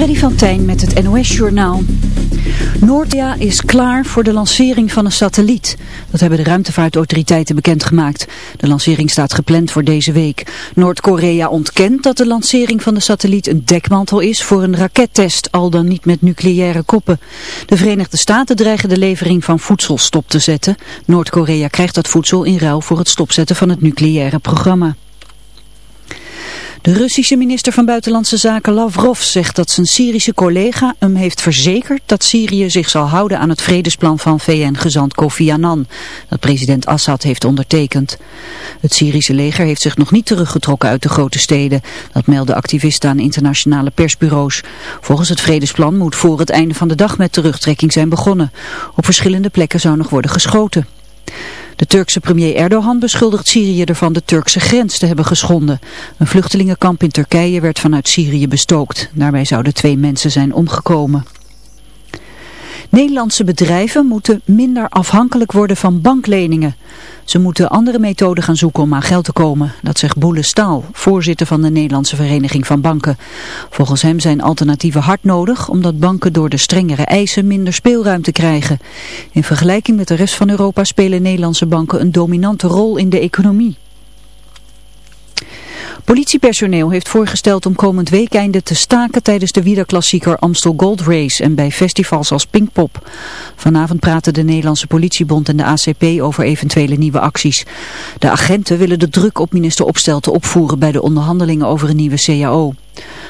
Freddy van Tijn met het NOS-journaal. Noordia is klaar voor de lancering van een satelliet. Dat hebben de ruimtevaartautoriteiten bekendgemaakt. De lancering staat gepland voor deze week. Noord-Korea ontkent dat de lancering van de satelliet een dekmantel is voor een rakettest, al dan niet met nucleaire koppen. De Verenigde Staten dreigen de levering van voedsel stop te zetten. Noord-Korea krijgt dat voedsel in ruil voor het stopzetten van het nucleaire programma. De Russische minister van Buitenlandse Zaken Lavrov zegt dat zijn Syrische collega hem heeft verzekerd dat Syrië zich zal houden aan het vredesplan van VN-gezant Kofi Annan, dat president Assad heeft ondertekend. Het Syrische leger heeft zich nog niet teruggetrokken uit de grote steden, dat melden activisten aan internationale persbureaus. Volgens het vredesplan moet voor het einde van de dag met terugtrekking zijn begonnen. Op verschillende plekken zou nog worden geschoten. De Turkse premier Erdogan beschuldigt Syrië ervan de Turkse grens te hebben geschonden. Een vluchtelingenkamp in Turkije werd vanuit Syrië bestookt. Daarbij zouden twee mensen zijn omgekomen. Nederlandse bedrijven moeten minder afhankelijk worden van bankleningen. Ze moeten andere methoden gaan zoeken om aan geld te komen. Dat zegt Boele Staal, voorzitter van de Nederlandse Vereniging van Banken. Volgens hem zijn alternatieven hard nodig omdat banken door de strengere eisen minder speelruimte krijgen. In vergelijking met de rest van Europa spelen Nederlandse banken een dominante rol in de economie. Politiepersoneel heeft voorgesteld om komend weekende te staken tijdens de wielerklassieker Amstel Gold Race en bij festivals als Pinkpop. Vanavond praten de Nederlandse politiebond en de ACP over eventuele nieuwe acties. De agenten willen de druk op minister Opstelten opvoeren bij de onderhandelingen over een nieuwe CAO.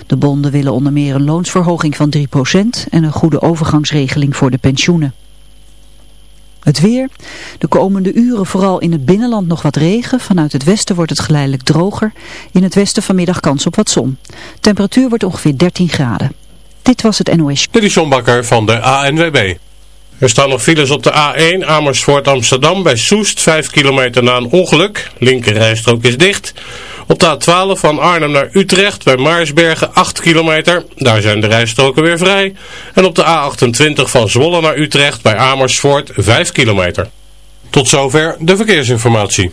De bonden willen onder meer een loonsverhoging van 3% en een goede overgangsregeling voor de pensioenen. Het weer. De komende uren vooral in het binnenland nog wat regen. Vanuit het westen wordt het geleidelijk droger. In het westen vanmiddag kans op wat zon. Temperatuur wordt ongeveer 13 graden. Dit was het NOS. Dit Bakker van de ANWB. Er staan nog files op de A1 Amersfoort Amsterdam bij Soest. 5 kilometer na een ongeluk. Linkerrijstrook is dicht. Op de A12 van Arnhem naar Utrecht bij Maarsbergen 8 kilometer. Daar zijn de rijstroken weer vrij. En op de A28 van Zwolle naar Utrecht bij Amersfoort 5 kilometer. Tot zover de verkeersinformatie.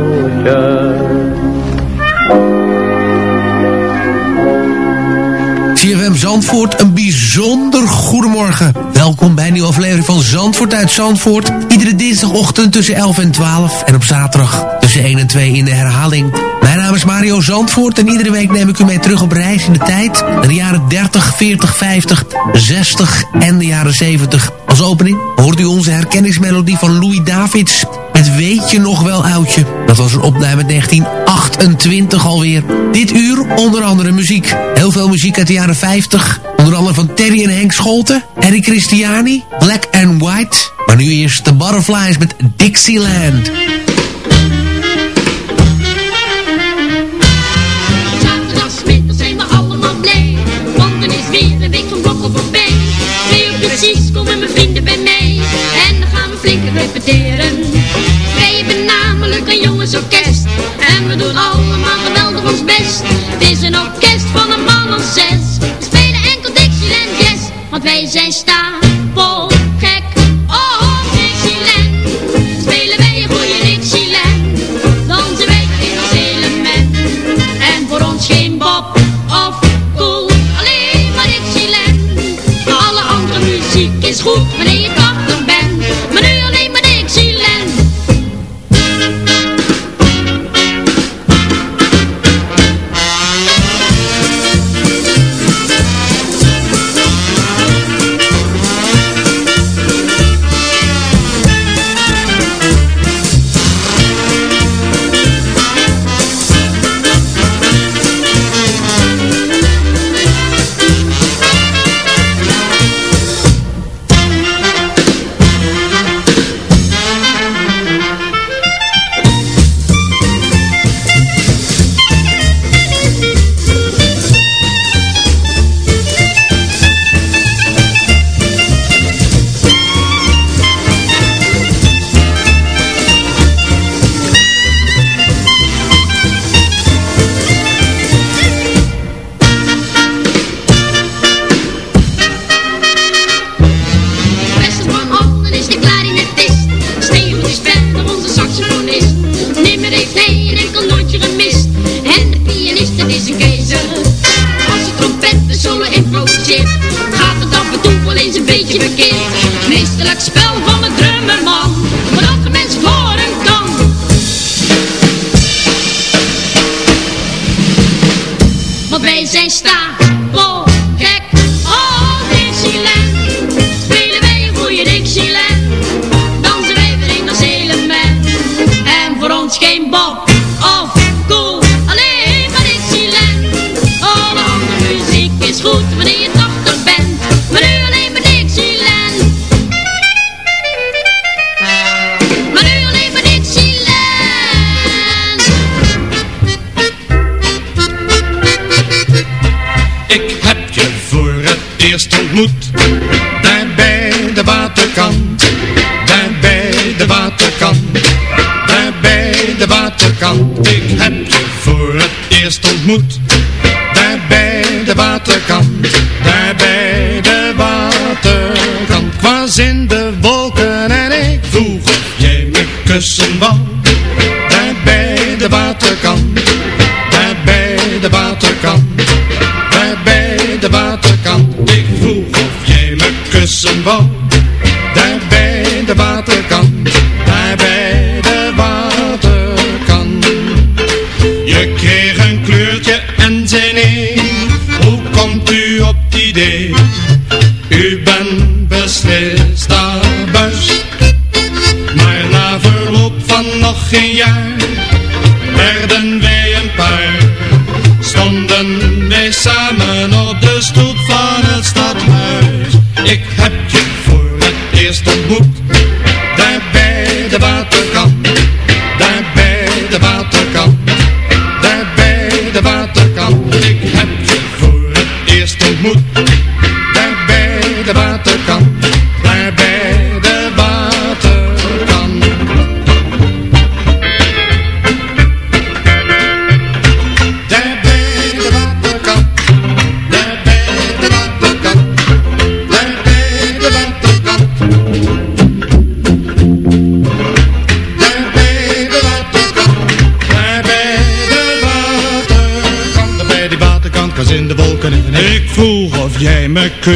Zandvoort, een bijzonder goedemorgen. Welkom bij een nieuwe aflevering van Zandvoort uit Zandvoort. Iedere dinsdagochtend tussen 11 en 12 en op zaterdag tussen 1 en 2 in de herhaling. Mijn naam is Mario Zandvoort en iedere week neem ik u mee terug op reis in de tijd. Naar de jaren 30, 40, 50, 60 en de jaren 70. Als opening hoort u onze herkenningsmelodie van Louis Davids met Weet je nog wel oudje. Dat was een opname uit 1928 alweer. Dit uur onder andere muziek. Heel veel muziek uit de jaren 50. Onder andere van Terry en Henk Scholten. Eric Christiani. Black and White. Maar nu eerst de Butterflies met Dixieland. waterkant, daar bij de waterkant.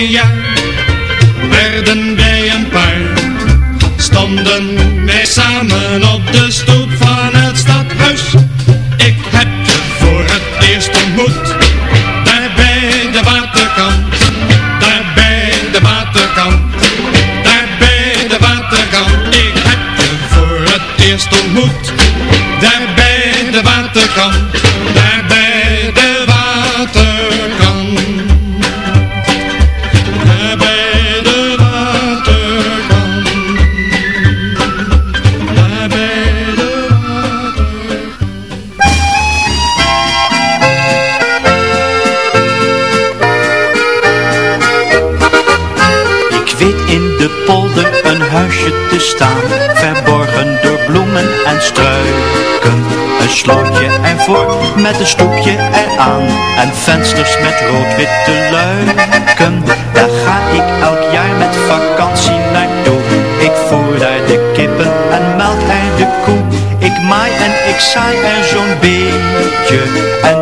Yeah. met een stoepje eraan en vensters met rood-witte luiken. Daar ga ik elk jaar met vakantie naartoe. Ik voer daar de kippen en melk en de koe. Ik maai en ik saai er zo'n beetje en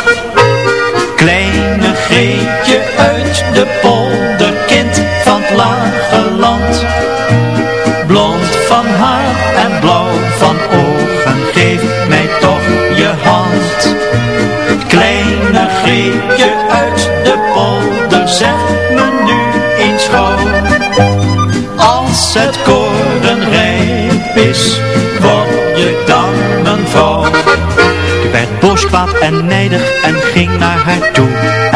Greetje uit de polder, kind van het lage land. Blond van haar en blauw van ogen, geef mij toch je hand. Kleine Greetje uit de polder, zeg me nu eens gauw. Als het koren rijp is, word je dan mijn vrouw. Ik werd boskwaad en nijdig en ging naar haar toe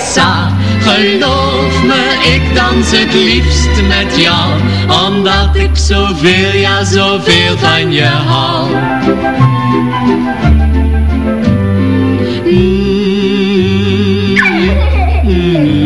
sa sa. Geloof me, ik dans het liefst met jou. Omdat ik zoveel, ja zoveel van je hou. Eén,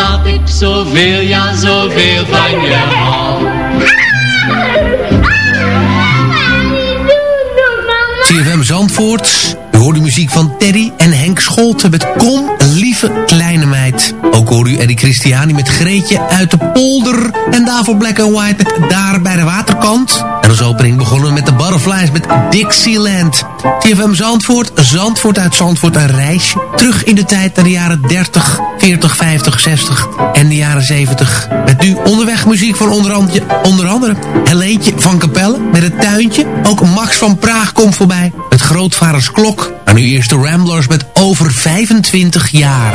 Omdat ik zoveel, ja zoveel van je hou. CFM Zandvoort. U hoort de muziek van Terry en Henk Scholten met Kom, lieve kleine meid. Ook hoor u Eddie Christiani met Greetje uit de polder. En daarvoor Black and White met Daar bij de waterkant. En opening begonnen we met de Butterflies met Dixieland. CFM Zandvoort, Zandvoort uit Zandvoort een reisje. Terug in de tijd naar de jaren 30, 40, 50, 60 en de jaren 70. Met nu onderweg muziek van onder, andere, onder Helentje van Capelle met het tuintje. Ook Max van Praag komt voorbij. Het grootvaders klok. En nu eerst de Ramblers met over 25 jaar.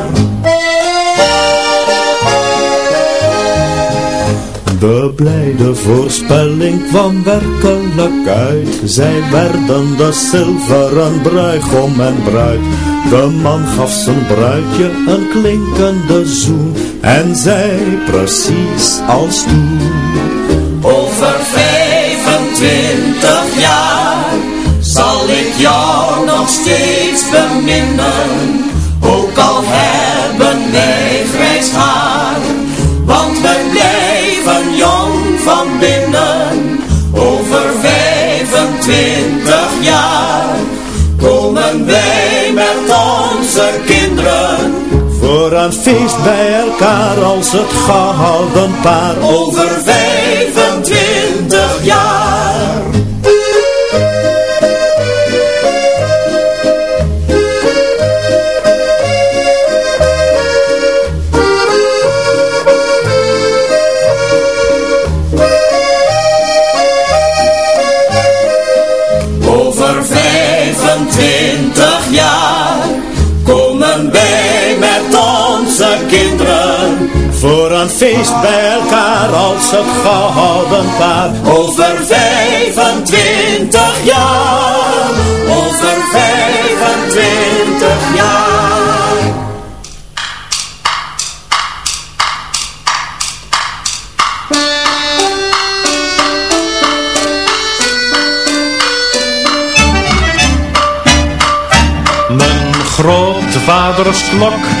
De blijde voorspelling kwam werkelijk uit. Zij werden de zilveren bruigom en bruid. De man gaf zijn bruidje een klinkende zoen. En zei precies als toen. Over 25 jaar zal ik jou nog steeds beminnen. Ook al hebben Voor een feest bij elkaar, als het gehouden paar. Over 25 feest bij elkaar, als het gehouden paar. Over 25 jaar. Over 25 jaar. Mijn grootvaders klok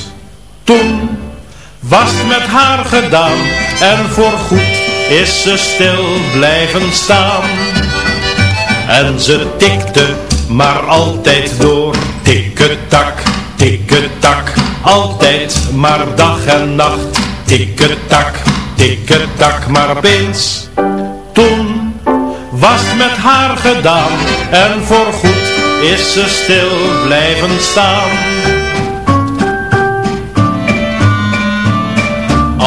toen was met haar gedaan en voorgoed is ze stil blijven staan. En ze tikte maar altijd door, tikketak, tikketak, altijd maar dag en nacht, tikketak, tikketak, maar opeens, toen was met haar gedaan en voorgoed is ze stil blijven staan.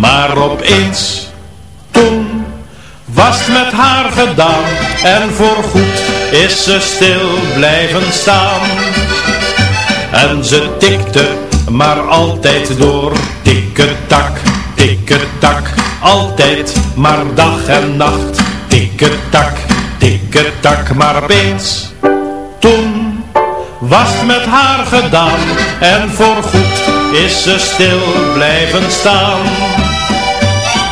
Maar opeens, toen, was met haar gedaan. En voor goed is ze stil blijven staan. En ze tikte maar altijd door, tikketak, tikketak, altijd maar dag en nacht, tikketak, tikketak, maar opeens, toen was met haar gedaan. En voor goed is ze stil blijven staan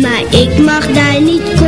maar ik mag daar niet komen.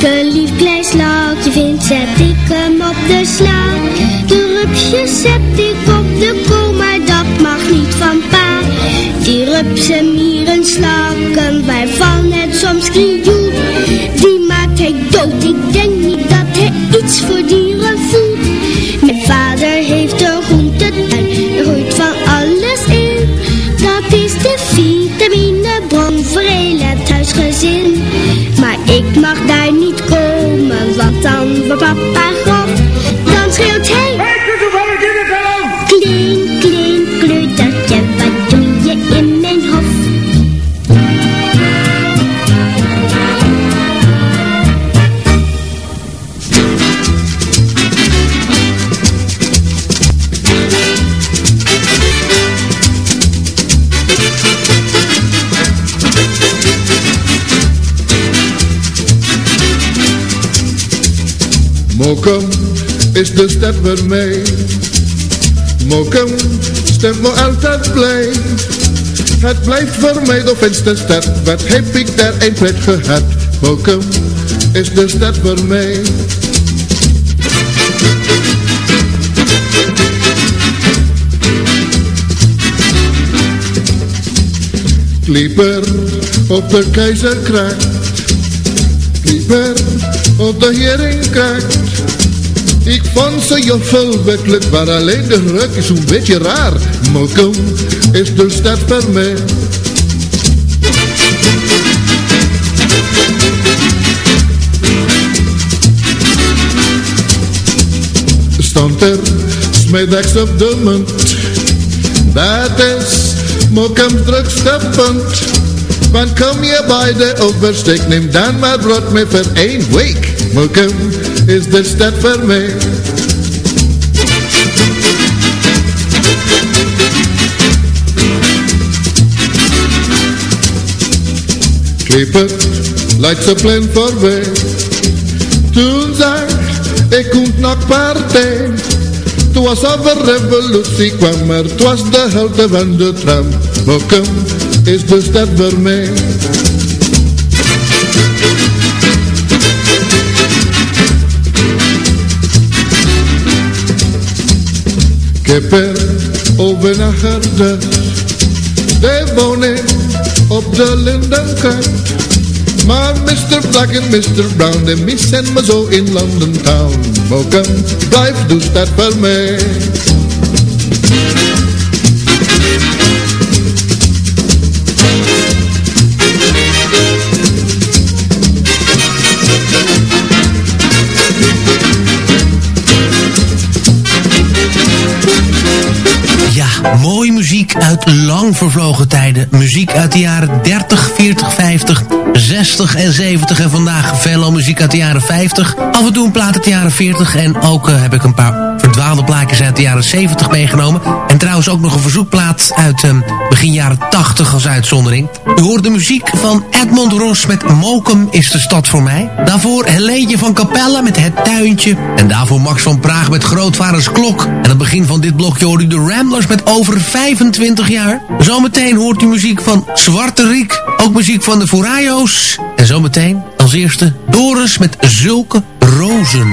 ik lief klein ze dikken zet hem op de sla. De rupsjes zet ik op Mokum is de stad waarmee. Mokum stemt me altijd blij. Het blijft voor mij de fijnste stad, wat heb ik daar een pret gehad. Mokum is de stad waarmee. Klieper op de keizerkracht, klieper op de heringkracht. Ik vond ze juffel werkelijk, maar alleen de ruk is een beetje raar. Mokum is de stad voor mij. Stond er smiddags op de munt. Dat is Mokum's drukste. Want kom je bij de oversteek, neem dan maar brood mee voor één week. Mokum is de stad voor mij. Clipper, lijkt ze plan voorbij. Toen zag ik komt naar partij. Toen was over revolutie kwam, maar het was de helft van de tram. Mokum is de stad voor mij. Er over nagedacht. De woning op de lindenkant. Maar Mr. Black en Mr. Brown, de missen me zo in London Town. Mokum, blijf dus dat voor mij. Lang vervlogen tijden. Muziek uit de jaren 30, 40, 50, 60 en 70. En vandaag veelal muziek uit de jaren 50. Af en toe een plaat uit de jaren 40. En ook uh, heb ik een paar verdwaalde plaatjes uit de jaren 70 meegenomen. En trouwens ook nog een verzoekplaat uit uh, begin jaren 80 als uitzondering. U hoort de muziek van Edmond Ros met Mokum is de stad voor mij. Daarvoor Helene van Capelle met Het Tuintje. En daarvoor Max van Praag met Grootvaders Klok. En aan het begin van dit blokje hoort u de Ramblers met over 25 jaar. Zometeen hoort u muziek van Zwarte Riek. Ook muziek van de Furayos. En zometeen als eerste Doris met Zulke Rozen.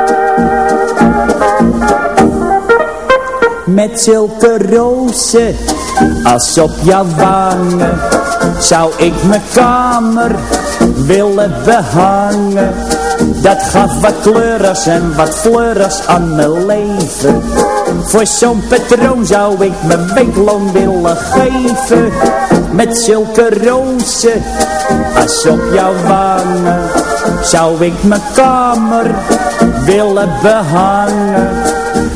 Met zulke rozen als op jouw wangen. Zou ik mijn kamer willen behangen? Dat gaf wat kleurers en wat fleurs aan mijn leven. Voor zo'n patroon zou ik mijn weekloon willen geven. Met zulke rozen als op jouw wangen. Zou ik mijn kamer willen behangen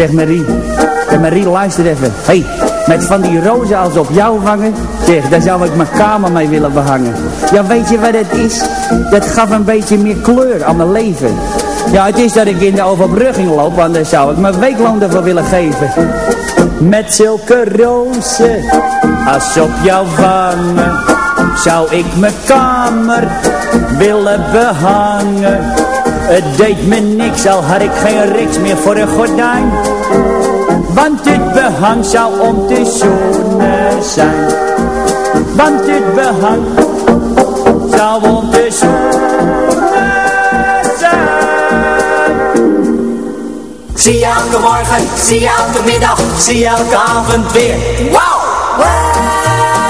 Zeg Marie, en Marie luister even. hey, met van die rozen als op jou vangen, zeg, daar zou ik mijn kamer mee willen behangen. Ja, weet je wat het is? Dat gaf een beetje meer kleur aan mijn leven. Ja, het is dat ik in de overbrugging loop, anders zou ik mijn weekloon ervoor willen geven. Met zulke rozen als op jou vangen, zou ik mijn kamer willen behangen. Het deed me niks, al had ik geen riks meer voor een gordijn. Want het behang zou om te zoenen zijn. Want het behang zou om te zoenen zijn. Zie je elke morgen, zie je elke middag, zie je elke avond weer. Wow! Zie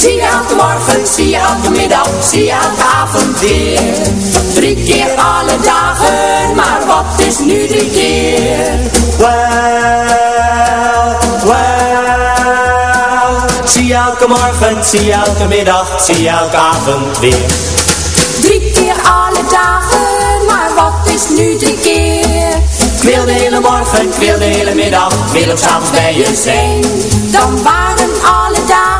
Zie elke morgen, zie elke middag, zie elke avond weer. Drie keer alle dagen, maar wat is nu drie keer? Well, well. Zie elke morgen, zie elke middag, zie elke avond weer. Drie keer alle dagen, maar wat is nu drie keer? Ik wil de hele morgen, ik wil de hele middag, ik wil bij je zijn. Dan waren alle dagen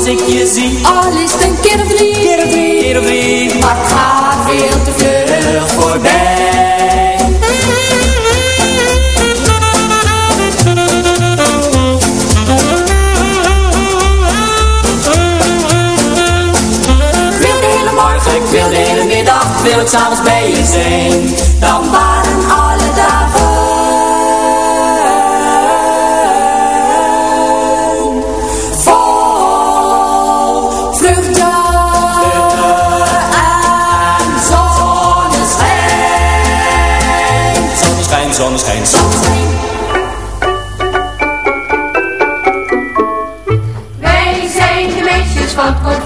Als ik je zie. Al is het een keer of drie. Keer of drie. Keer of drie. Maar het gaat veel te vlug voorbij. Ik wil de hele morgen, Ik wil de hele middag, ik wil ook s'avonds bij je zijn. dan waren alle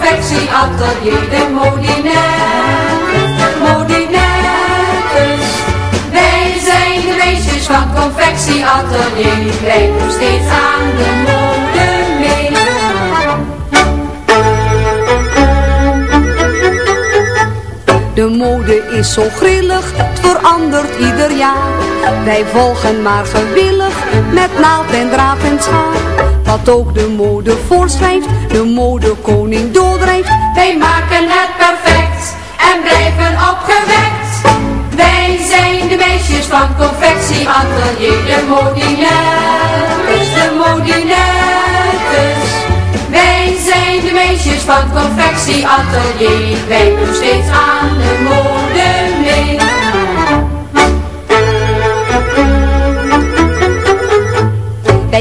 van het confectieatelier, de modinettes, modinettes. Wij zijn de meisjes van het confectieatelier, wij doen steeds aan de mode mee. De mode is zo grillig, het verandert ieder jaar. Wij volgen maar gewillig, met naald en draad en schaar. Wat ook de mode voorschrijft, de modekoning doordrijft. Wij maken het perfect en blijven opgewekt. Wij zijn de meisjes van het confectieatelier, de modinettes, de modinettes. Wij zijn de meisjes van het confectieatelier, wij doen steeds aan de mode mee.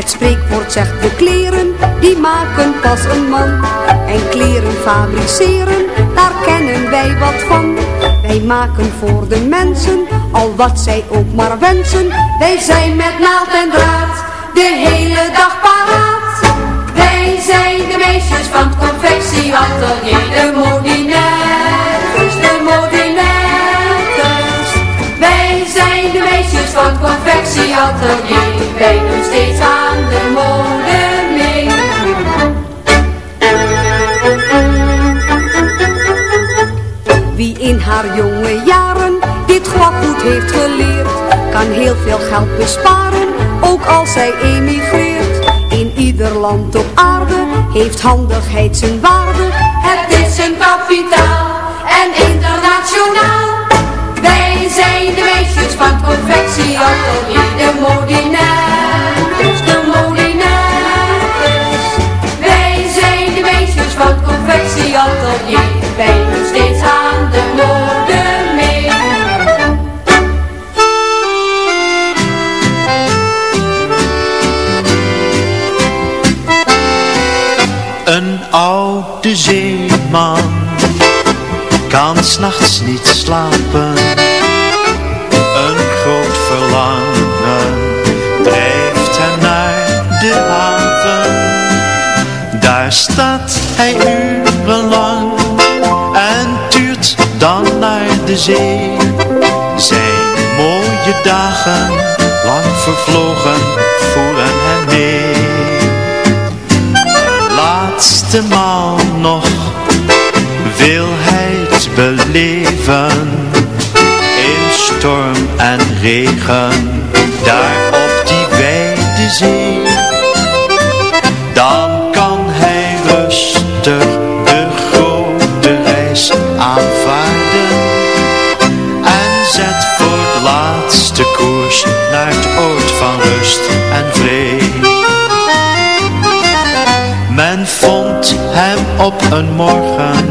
Het spreekwoord zegt de kleren, die maken pas een man. En kleren fabriceren, daar kennen wij wat van. Wij maken voor de mensen al wat zij ook maar wensen. Wij zijn met naald en draad de hele dag paraat. Wij zijn de meisjes van het confectieatelier, de modinettes, de modinettes. Wij zijn de meisjes van confectieatelier, wij doen steeds aan de mode mee. Wie in haar jonge jaren dit goed heeft geleerd, kan heel veel geld besparen, ook als zij emigreert. In ieder land op aarde heeft handigheid zijn waarde. Het is een kapitaal en internationaal. Wij zijn de meisjes van het confectieatelier, de modinettes, de modinettes. Wij zijn de meisjes van het confectieatelier, wij s'nachts niet slapen. Een groot verlangen drijft hem naar de haven. Daar staat hij urenlang en tuurt dan naar de zee. Zijn mooie dagen, lang vervlogen, voeren hem mee laatste maal nog wil hij beleven. In storm en regen daar op die wijde zee. Dan kan hij rustig de grote reis aanvaarden. En zet voor het laatste koers naar het oord van rust en vrede. Men vond hem op een morgen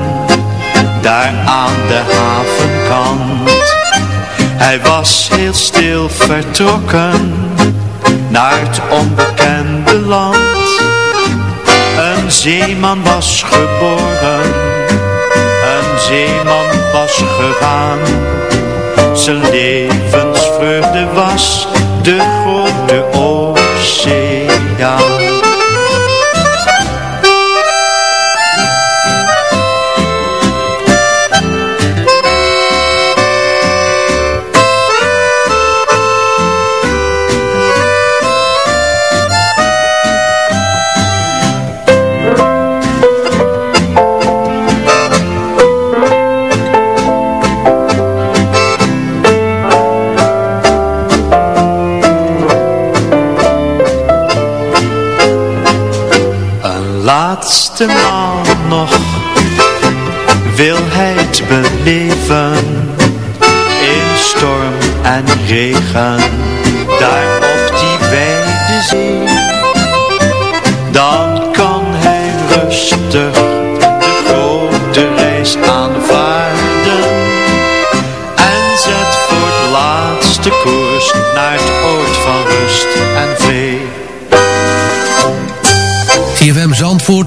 daar aan de havenkant. Hij was heel stil vertrokken naar het onbekende land. Een zeeman was geboren, een zeeman was gegaan. Zijn levensvreugde was de grote oceaan. Laatste maal nog wil hij het beleven in storm en regen daar op die wijde zee. Dan kan hij rustig de grote reis aanvaarden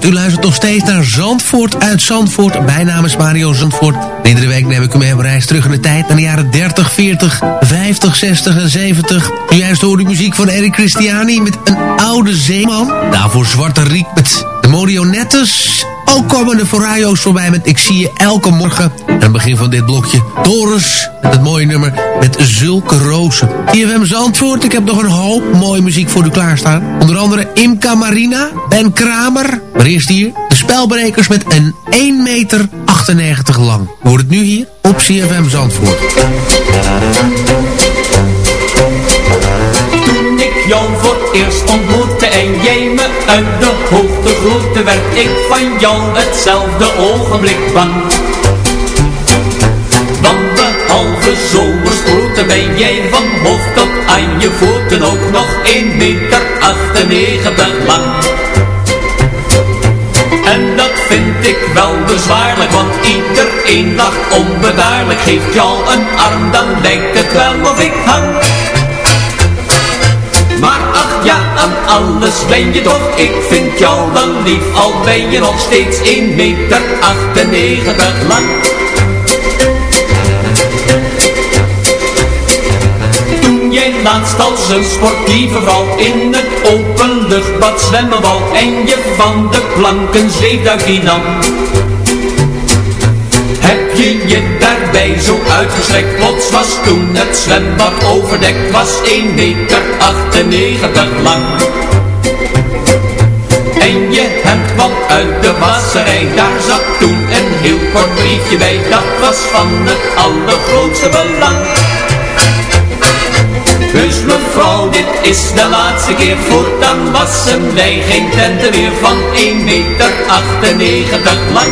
u luistert nog steeds naar Zandvoort uit Zandvoort. Mijn naam is Mario Zandvoort. En iedere week neem ik u mee op reis terug in de tijd naar de jaren 30, 40, 50, 60 en 70. Nu juist hoor u muziek van Eric Christiani met een oude zeeman. Daarvoor Zwarte Riek met de Marionettes. Ook komen de Forayo's voorbij met Ik zie je elke morgen. En aan het begin van dit blokje Doris met het mooie nummer met zulke rozen. CFM Zandvoort, ik heb nog een hoop mooie muziek voor u klaarstaan. Onder andere Imka Marina, Ben Kramer. Maar eerst hier de spelbrekers met een 1 meter 98 lang. Hoort het nu hier op CFM Zandvoort. Jou voor eerst ontmoette en jij me uit de hoogte groette, werd ik van jou hetzelfde ogenblik bang. Want behalve zomersproeten ben jij van hoofd tot aan je voeten ook nog 1 meter 98 lang. En dat vind ik wel bezwaarlijk, want iedereen lacht onbedaarlijk. Geeft jou een arm, dan lijkt het wel of ik hang ja, aan alles ben je toch. Ik vind jou wel lief, al ben je nog steeds 1 meter 98 lang. Toen jij laatst als een sportieve vrouw in het openluchtbad zwemmen wou en je van de planken zweefduik die nam. Heb je je daarbij zo uitgestrekt, plots was toen het zwembad overdekt, was 1 meter 98 lang. En je hemd kwam uit de wasserij, daar zat toen een heel kort briefje bij, dat was van het allergrootste belang. Dus mevrouw, dit is de laatste keer, voortaan wassen wij geen tenten meer van 1 meter 98 lang.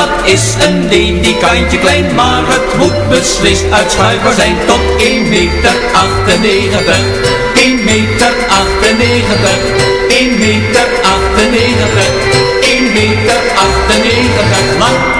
dat is een ledikantje klein, maar het moet beslist uitschuifbaar zijn tot 1 meter 98. 1 meter 98, 1 meter 98, 1 meter 98 lang.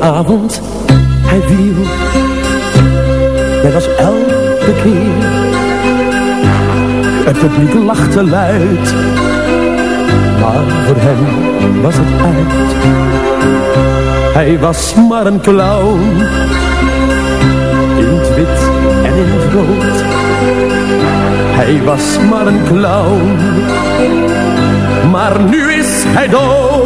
Avond, hij viel, net als elke keer. Het publiek lachte luid, maar voor hem was het uit. Hij was maar een clown, in het wit en in het rood. Hij was maar een clown, maar nu is hij dood.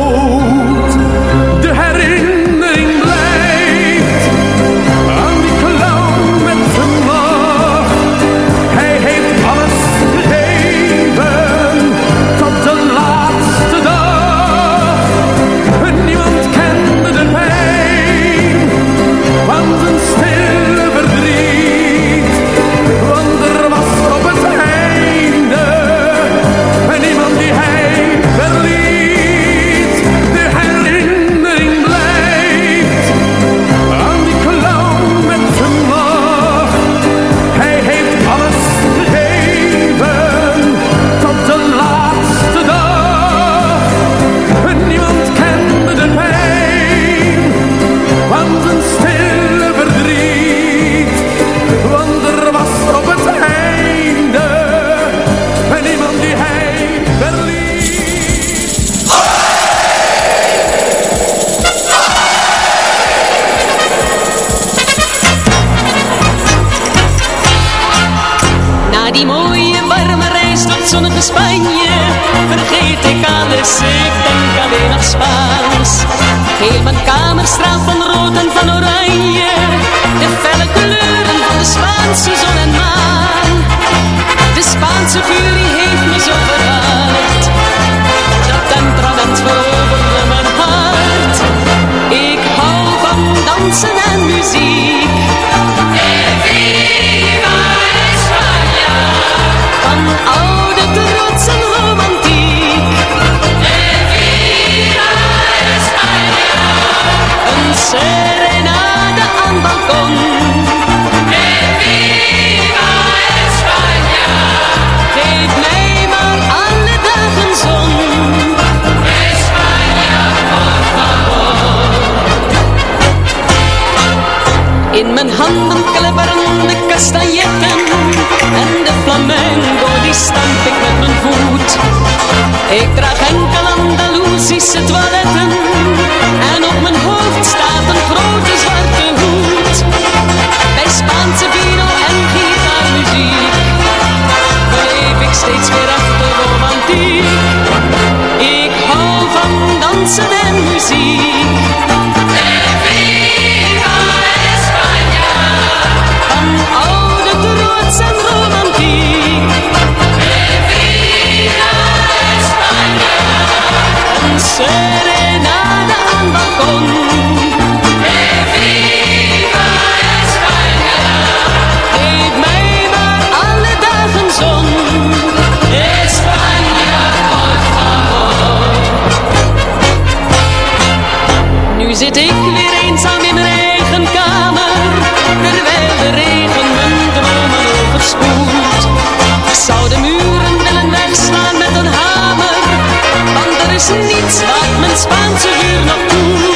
Spanje vergeet ik alles, ik denk alleen nog Spaans. Heel mijn kamer straalt van rood en van oranje, de felle kleuren van de Spaanse zon en maan. De Spaanse furie heeft me zo verhaald, dat temperament veroverde mijn hart. Ik hou van dansen en muziek handen klepperen de kastanjetten En de flamenco die stamp ik met mijn voet. Ik draag enkel Andalusische toiletten En op mijn hoofd staat een grote zwarte hoed. Bij Spaanse vino en gitaarmuziek Beleef ik steeds weer echte romantiek. Ik hou van dansen en muziek serenade aan balkon. Viva España! Geef mij maar alle dagen zon. España, por favor. Nu zit ik weer eenzaam in mijn eigen kamer, terwijl de regen mijn dromen overspoelt. Ik Spaanse vuur nog doet.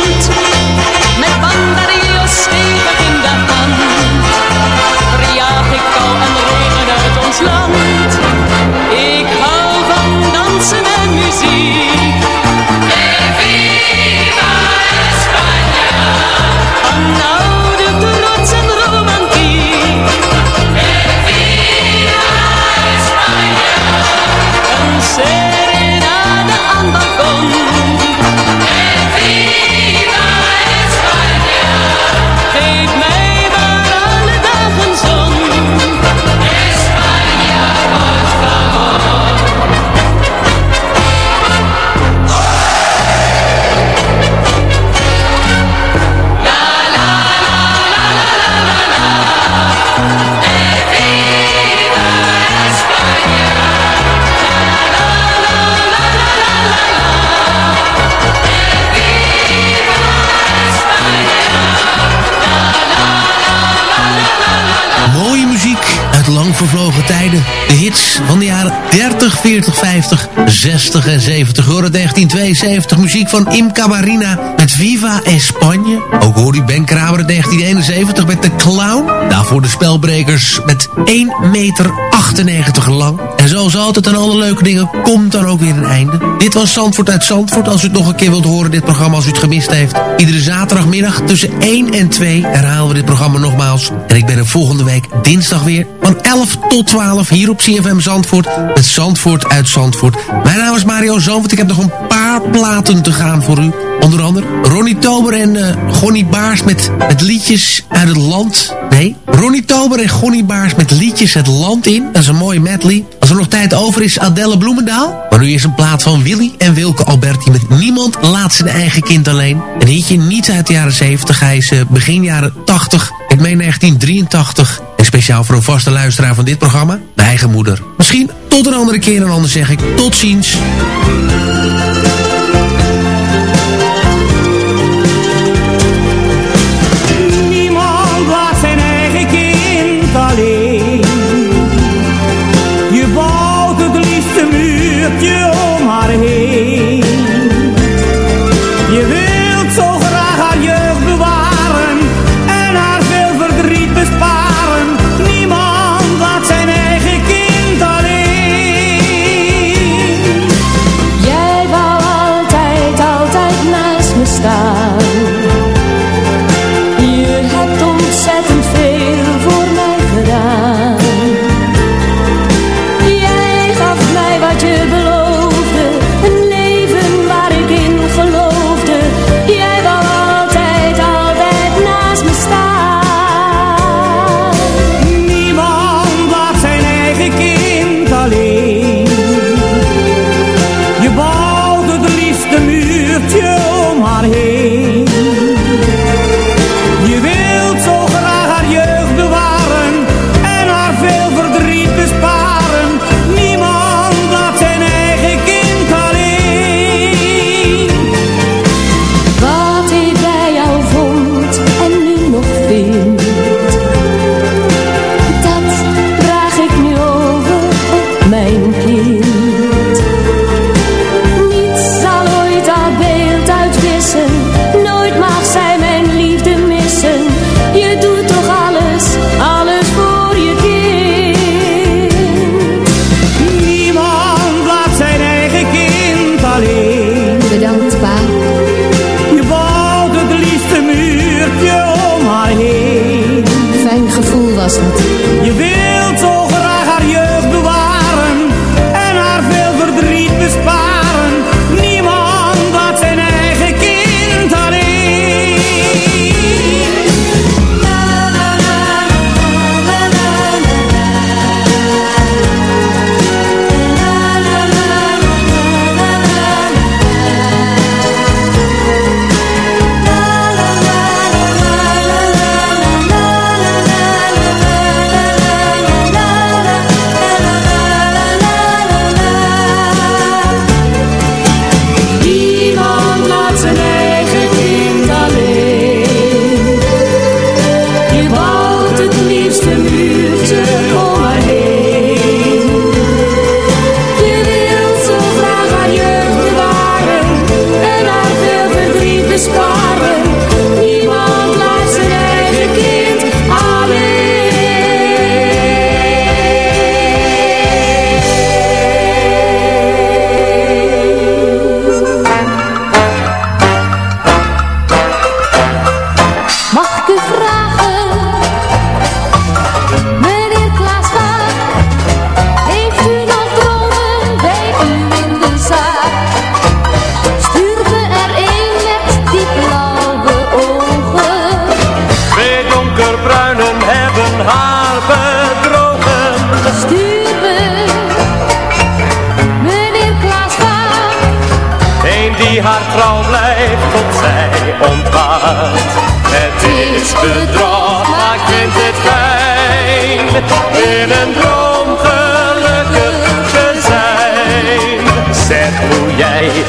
30, 40, 50, 60 en 70. Hoor het 1972 muziek van Imca Marina met Viva España. Ook hoor u Ben Kramer in 1971 met The Clown. Daarvoor de spelbrekers met 1 meter 98 lang. En zoals altijd aan alle leuke dingen komt dan ook weer een einde. Dit was Zandvoort uit Zandvoort. Als u het nog een keer wilt horen, dit programma, als u het gemist heeft. Iedere zaterdagmiddag tussen 1 en 2 herhalen we dit programma nogmaals. En ik ben er volgende week dinsdag weer van 11 tot 12 hier op CFM Zandvoort. Met Zandvoort uit Zandvoort. Mijn naam is Mario Zandvoort. Ik heb nog een paar platen te gaan voor u. Onder andere Ronnie Tober en eh Gonnie Baars met, met liedjes uit het land. Nee, Ronnie Tober en Gonnie Baars met liedjes het land in. Dat is een mooie medley. Als er nog tijd over is, Adelle Bloemendaal. Maar nu is een plaat van Willy en Wilke Alberti met Niemand laat zijn eigen kind alleen. Een hitje niet uit de jaren 70. Hij is eh, begin jaren 80. Ik meen 1983. En speciaal voor een vaste luisteraar van dit programma, mijn eigen moeder. Misschien tot een andere keer en anders zeg ik tot ziens.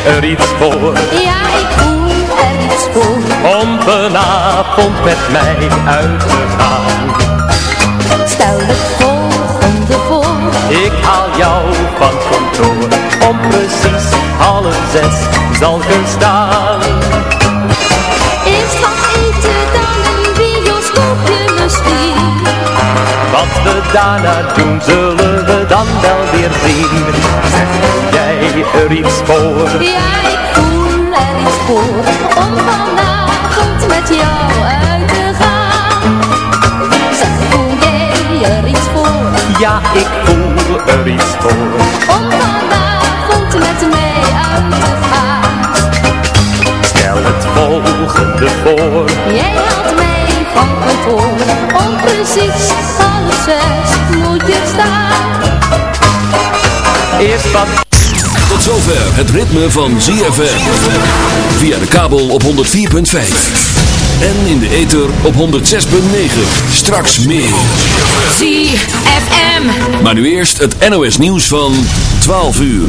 Er iets voor? ja ik voel er iets voor. Om vanavond met mij uit te gaan. Stel het volgende voor. Ik haal jou van kantoor. Om precies half zes zal ik er staan. Wat we daarna doen, zullen we dan wel weer zien. Zeg jij er iets voor? Ja, ik voel er iets voor om vanavond met jou uit te gaan. Zeg, voel jij er iets voor Ja, ik voel er iets voor. om vanavond met mij uit te gaan? Stel het volgende voor. Jij haalt mij van kantoor, precies half zes moet je staan. Eerst wat... Tot zover het ritme van ZFM. Via de kabel op 104.5. En in de ether op 106.9. Straks meer. ZFM. Maar nu eerst het NOS nieuws van 12 uur.